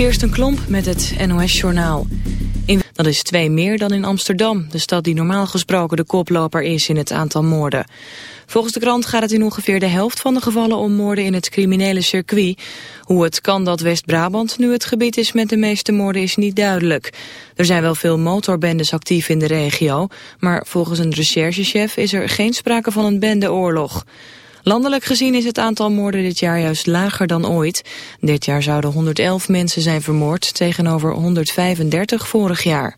Kirsten Klomp met het NOS-journaal. Dat is twee meer dan in Amsterdam, de stad die normaal gesproken de koploper is in het aantal moorden. Volgens de krant gaat het in ongeveer de helft van de gevallen om moorden in het criminele circuit. Hoe het kan dat West-Brabant nu het gebied is met de meeste moorden is niet duidelijk. Er zijn wel veel motorbendes actief in de regio, maar volgens een recherchechef is er geen sprake van een bendeoorlog. Landelijk gezien is het aantal moorden dit jaar juist lager dan ooit. Dit jaar zouden 111 mensen zijn vermoord tegenover 135 vorig jaar.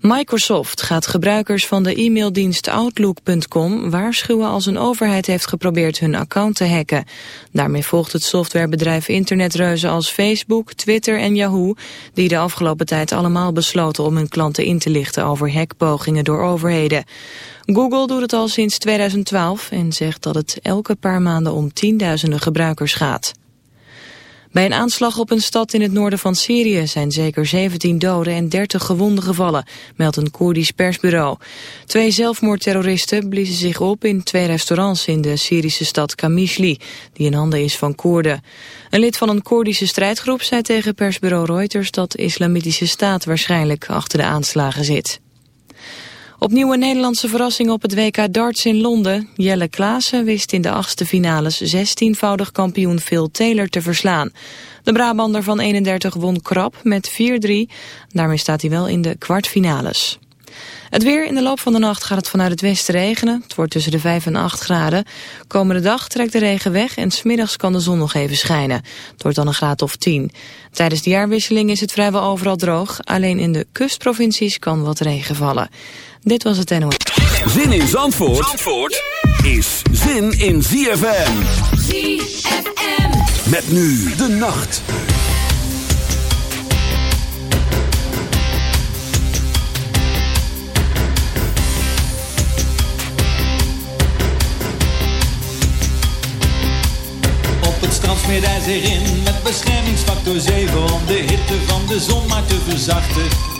Microsoft gaat gebruikers van de e-maildienst Outlook.com waarschuwen als een overheid heeft geprobeerd hun account te hacken. Daarmee volgt het softwarebedrijf internetreuzen als Facebook, Twitter en Yahoo, die de afgelopen tijd allemaal besloten om hun klanten in te lichten over hackpogingen door overheden. Google doet het al sinds 2012 en zegt dat het elke paar maanden om tienduizenden gebruikers gaat. Bij een aanslag op een stad in het noorden van Syrië zijn zeker 17 doden en 30 gewonden gevallen, meldt een Koerdisch persbureau. Twee zelfmoordterroristen bliezen zich op in twee restaurants in de Syrische stad Kamishli, die in handen is van Koerden. Een lid van een Koerdische strijdgroep zei tegen persbureau Reuters dat Islamitische Staat waarschijnlijk achter de aanslagen zit. Opnieuw een Nederlandse verrassing op het WK darts in Londen. Jelle Klaassen wist in de achtste finales 16-voudig kampioen Phil Taylor te verslaan. De Brabander van 31 won krap met 4-3. Daarmee staat hij wel in de kwartfinales. Het weer in de loop van de nacht gaat het vanuit het westen regenen. Het wordt tussen de 5 en 8 graden. Komende dag trekt de regen weg en smiddags kan de zon nog even schijnen. Het wordt dan een graad of 10. Tijdens de jaarwisseling is het vrijwel overal droog. Alleen in de kustprovincies kan wat regen vallen. Dit was het NOS. Zin in Zandvoort, Zandvoort is zin in ZFM. ZFM. Met nu de nacht. Op het strand smeert hij zich in met beschermingsfactor 7 om de hitte van de zon maar te verzachten.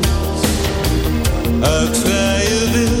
Uit vrije wil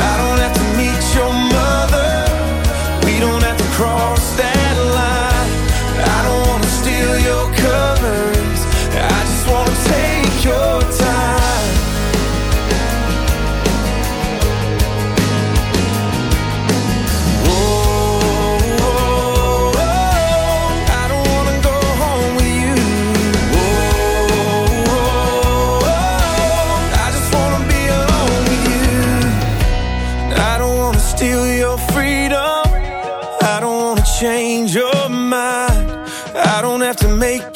I don't have to meet your mother. We don't have to cross that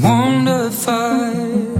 Finding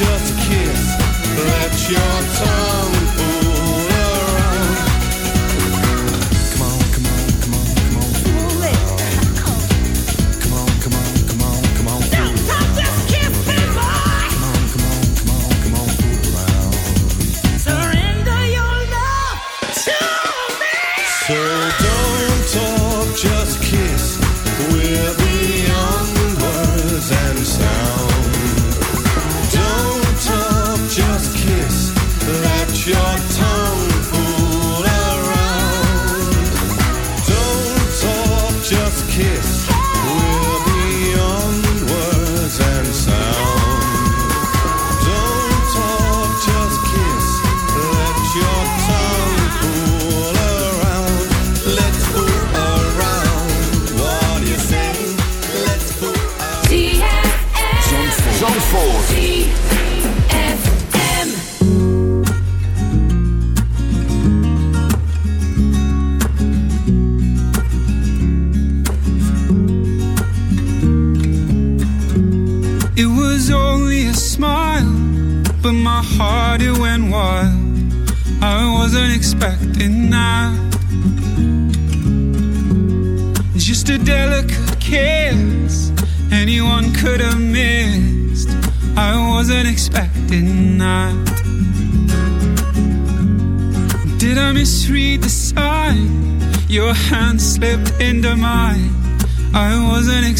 Just kiss. Let your tongue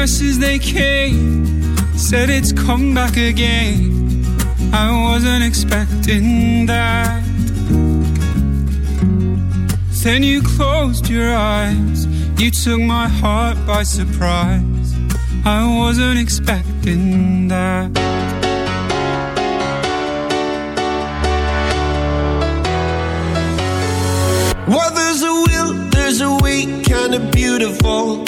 Nurses they came, said it's come back again. I wasn't expecting that. Then you closed your eyes, you took my heart by surprise. I wasn't expecting that. Well, there's a will, there's a way, kinda beautiful.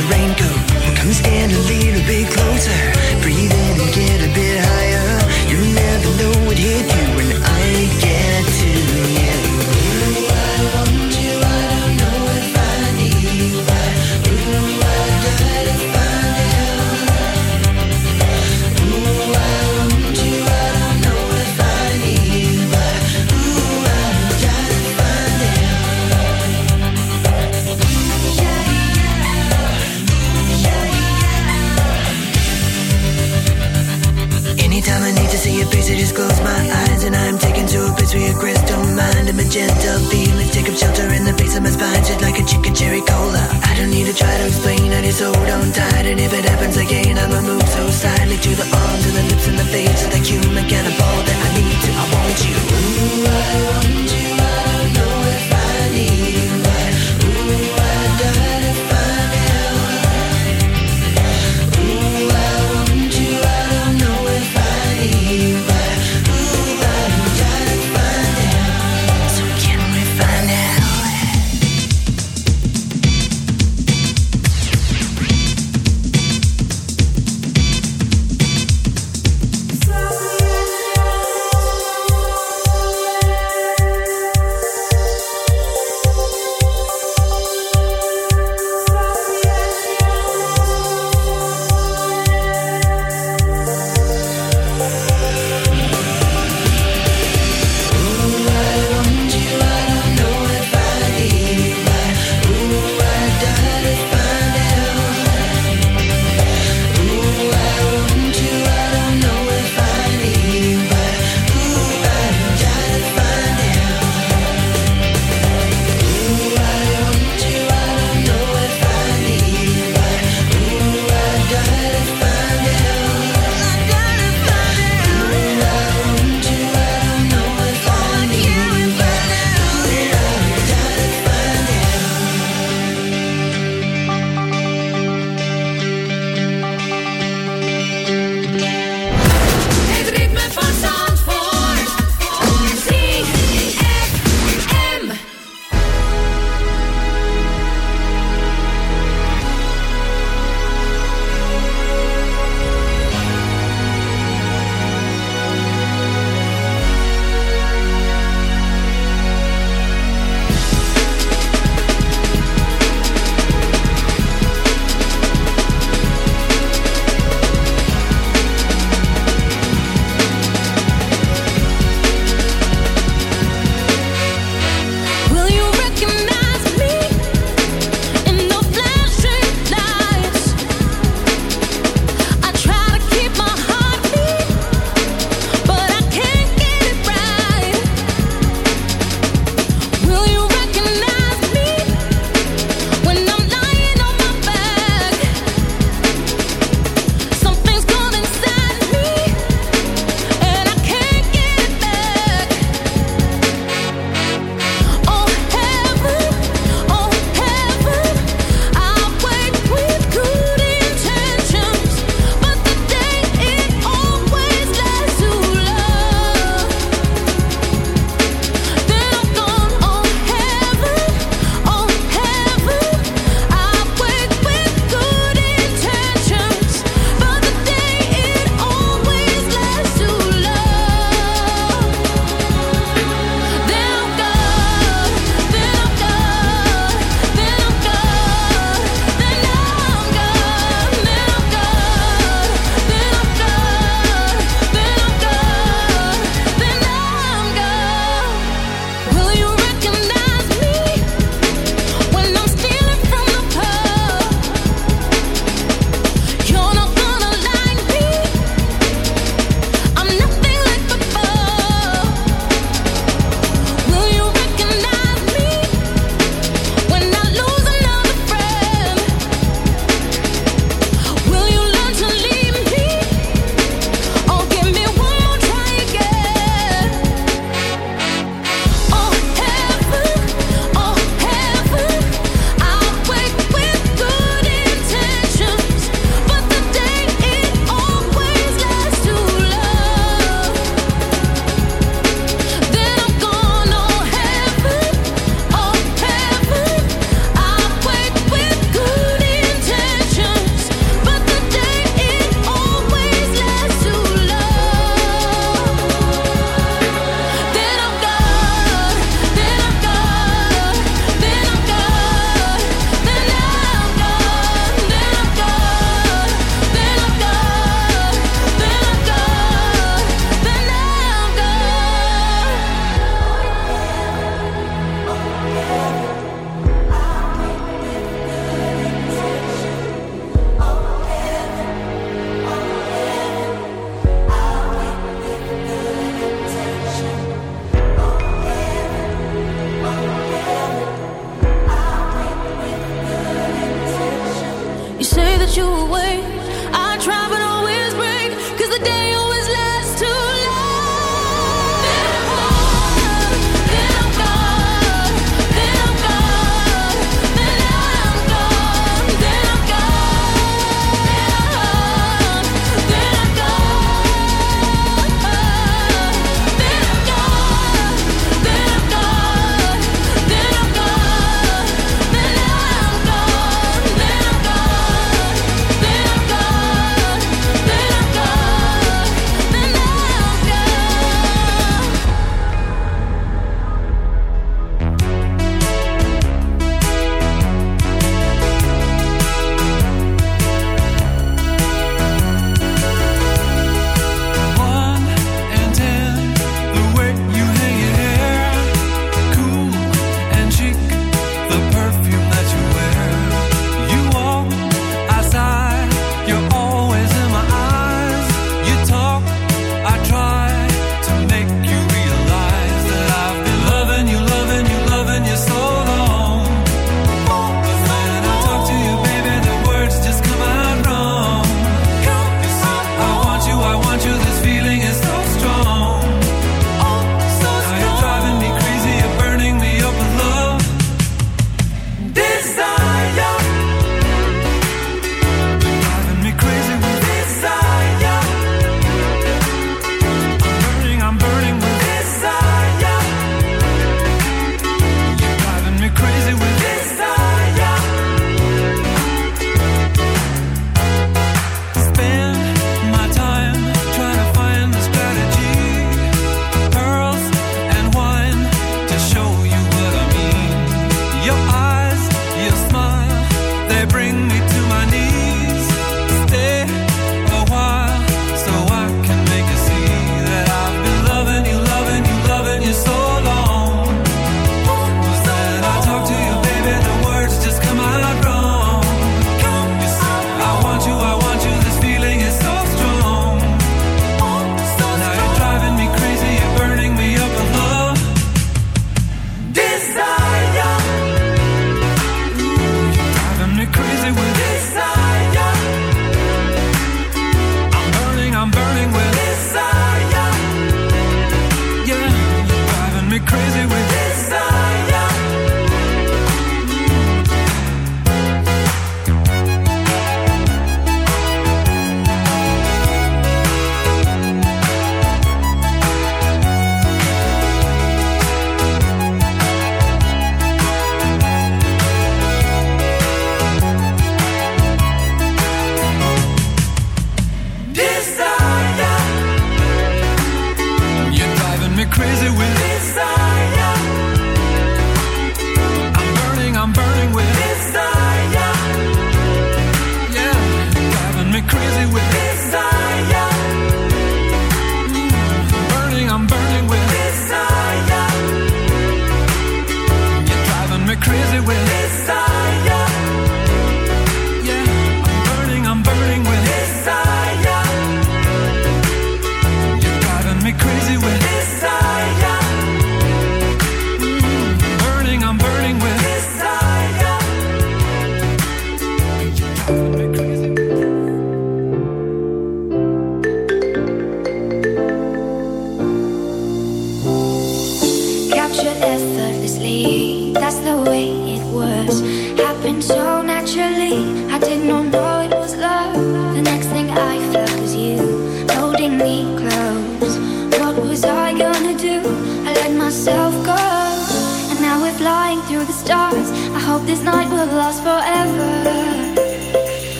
the raincoat comes in a.